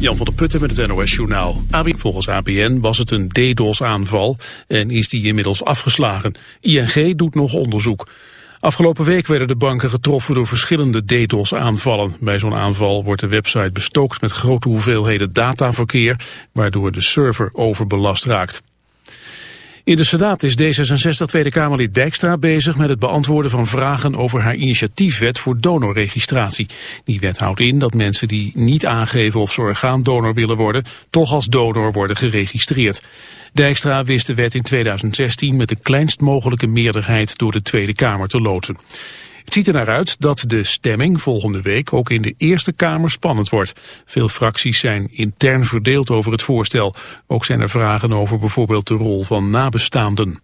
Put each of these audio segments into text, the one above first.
Jan van der Putten met het NOS-journaal. Volgens ABN was het een DDoS-aanval en is die inmiddels afgeslagen. ING doet nog onderzoek. Afgelopen week werden de banken getroffen door verschillende DDoS-aanvallen. Bij zo'n aanval wordt de website bestookt met grote hoeveelheden dataverkeer, waardoor de server overbelast raakt. In de Senaat is D66 Tweede Kamerlid Dijkstra bezig met het beantwoorden van vragen over haar initiatiefwet voor donorregistratie. Die wet houdt in dat mensen die niet aangeven of ze orgaandonor willen worden, toch als donor worden geregistreerd. Dijkstra wist de wet in 2016 met de kleinst mogelijke meerderheid door de Tweede Kamer te loodsen. Het ziet er naar uit dat de stemming volgende week ook in de Eerste Kamer spannend wordt. Veel fracties zijn intern verdeeld over het voorstel. Ook zijn er vragen over bijvoorbeeld de rol van nabestaanden.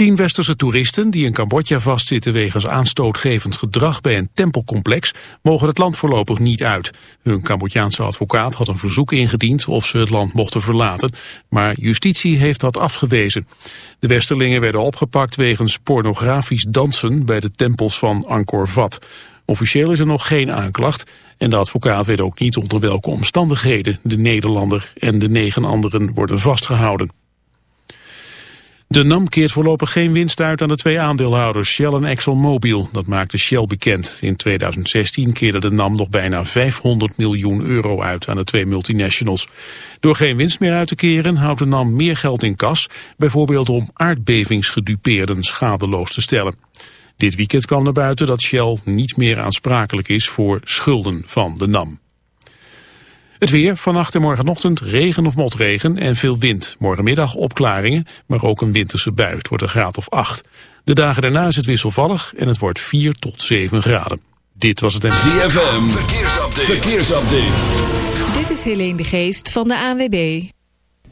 Tien westerse toeristen die in Cambodja vastzitten wegens aanstootgevend gedrag bij een tempelcomplex mogen het land voorlopig niet uit. Hun Cambodjaanse advocaat had een verzoek ingediend of ze het land mochten verlaten, maar justitie heeft dat afgewezen. De westerlingen werden opgepakt wegens pornografisch dansen bij de tempels van Angkor Wat. Officieel is er nog geen aanklacht en de advocaat weet ook niet onder welke omstandigheden de Nederlander en de negen anderen worden vastgehouden. De NAM keert voorlopig geen winst uit aan de twee aandeelhouders Shell en ExxonMobil. Dat maakte Shell bekend. In 2016 keerde de NAM nog bijna 500 miljoen euro uit aan de twee multinationals. Door geen winst meer uit te keren houdt de NAM meer geld in kas, bijvoorbeeld om aardbevingsgedupeerden schadeloos te stellen. Dit weekend kwam naar buiten dat Shell niet meer aansprakelijk is voor schulden van de NAM. Het weer, vannacht en morgenochtend regen of motregen en veel wind. Morgenmiddag opklaringen, maar ook een winterse bui. Het wordt een graad of 8. De dagen daarna is het wisselvallig en het wordt 4 tot 7 graden. Dit was het en... ZFM, verkeersupdate. verkeersupdate. Dit is Helene de Geest van de ANWB.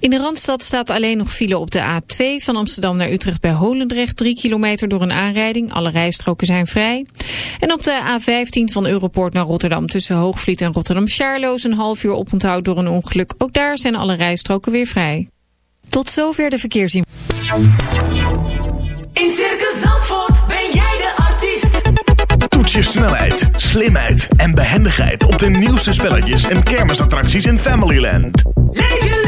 In de Randstad staat alleen nog file op de A2 van Amsterdam naar Utrecht bij Holendrecht. 3 kilometer door een aanrijding. Alle rijstroken zijn vrij. En op de A15 van Europoort naar Rotterdam tussen Hoogvliet en Rotterdam-Charloes een half uur oponthoud door een ongeluk. Ook daar zijn alle rijstroken weer vrij. Tot zover de verkeersin. In Circus Zandvoort ben jij de artiest. Toets je snelheid, slimheid en behendigheid op de nieuwste spelletjes en kermisattracties in Familyland. Leef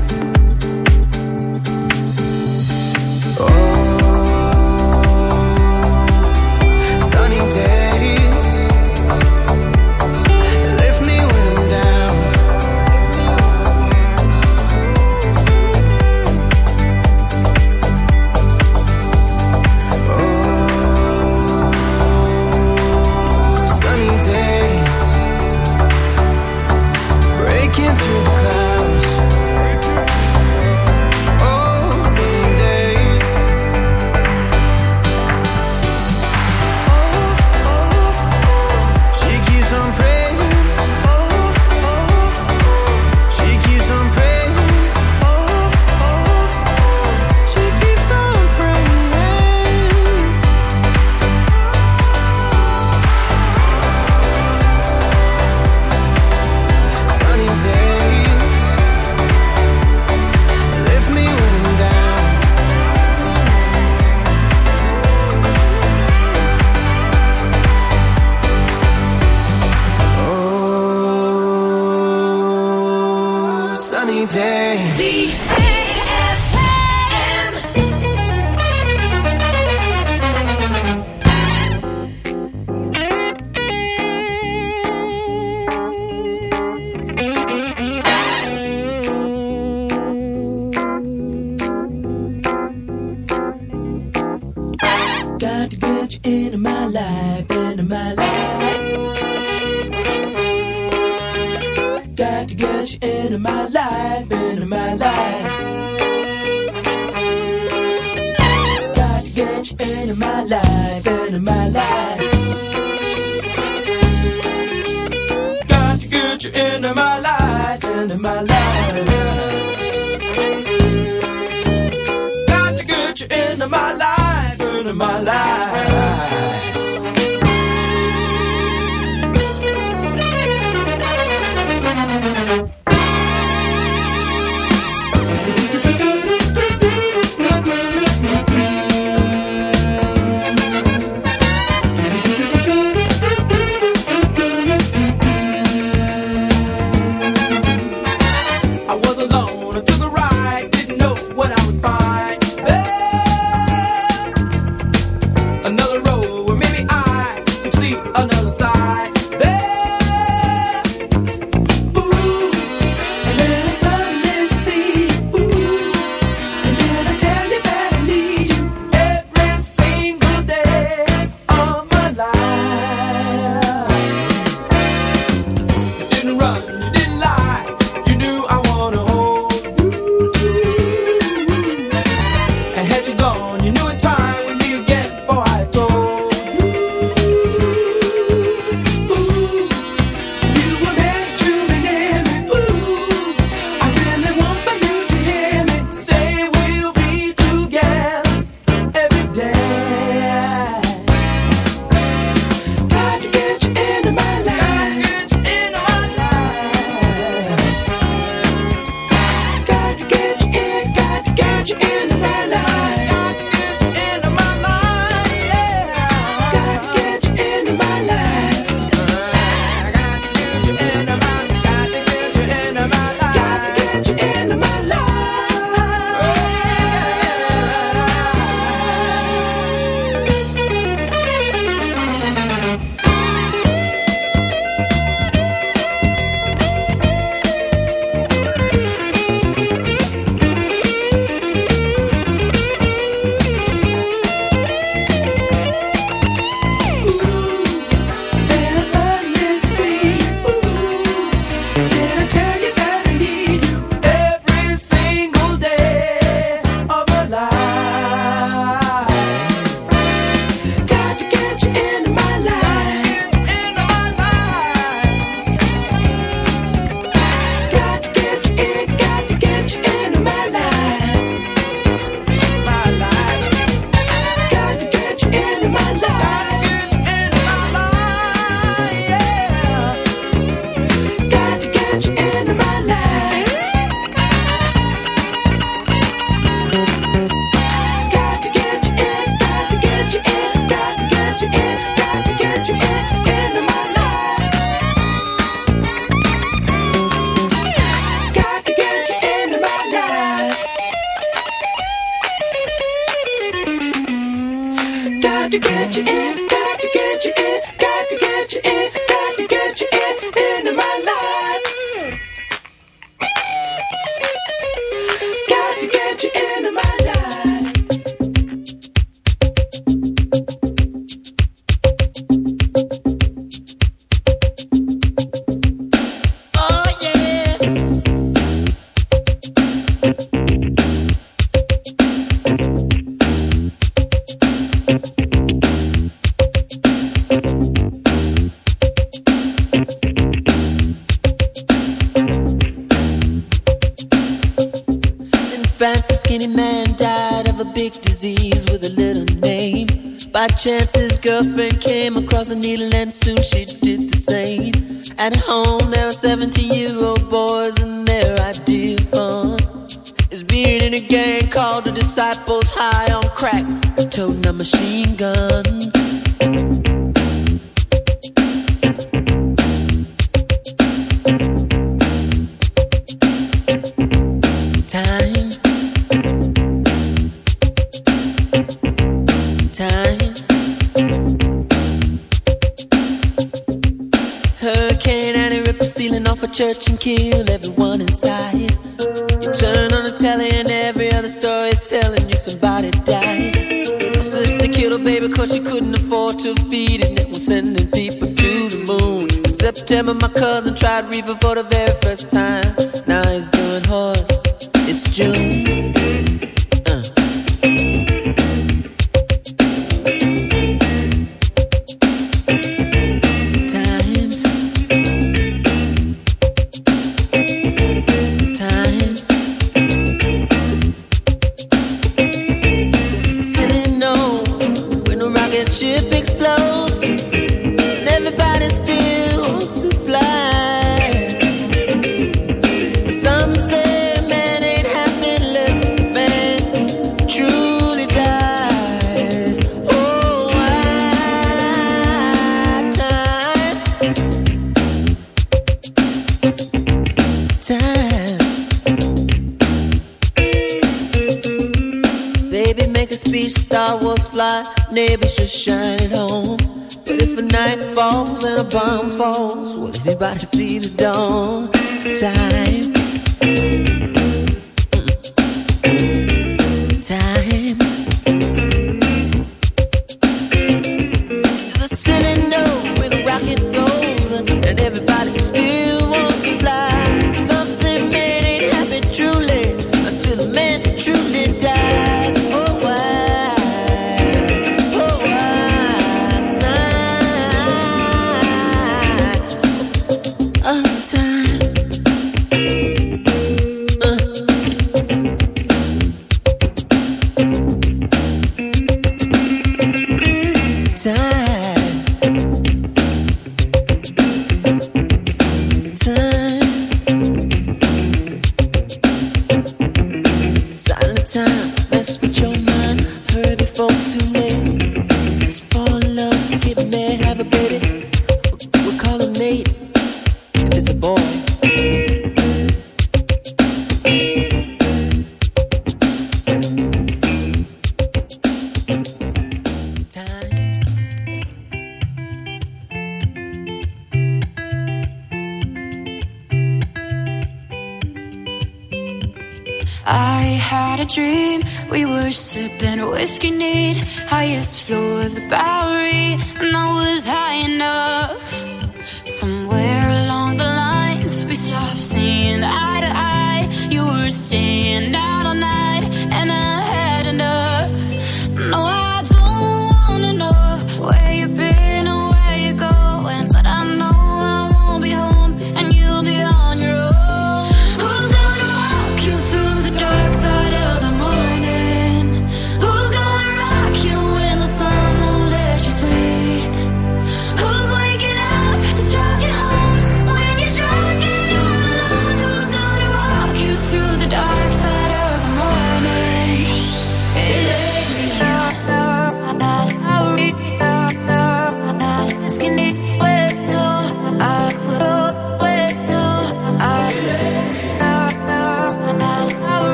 chance Jam and my cousin tried reefer for the very first time. Now he's doing horse. It's June. the bomb falls, will everybody see the dawn? Time.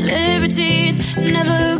Libertines, never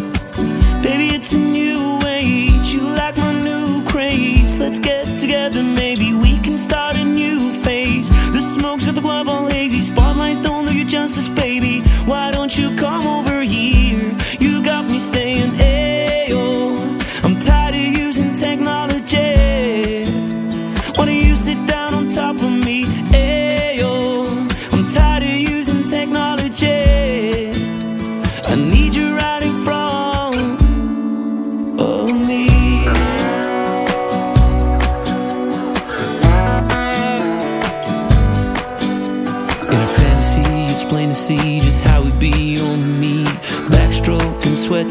All hazy. Spotlights don't do you justice, baby. Why don't you come over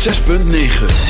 106.9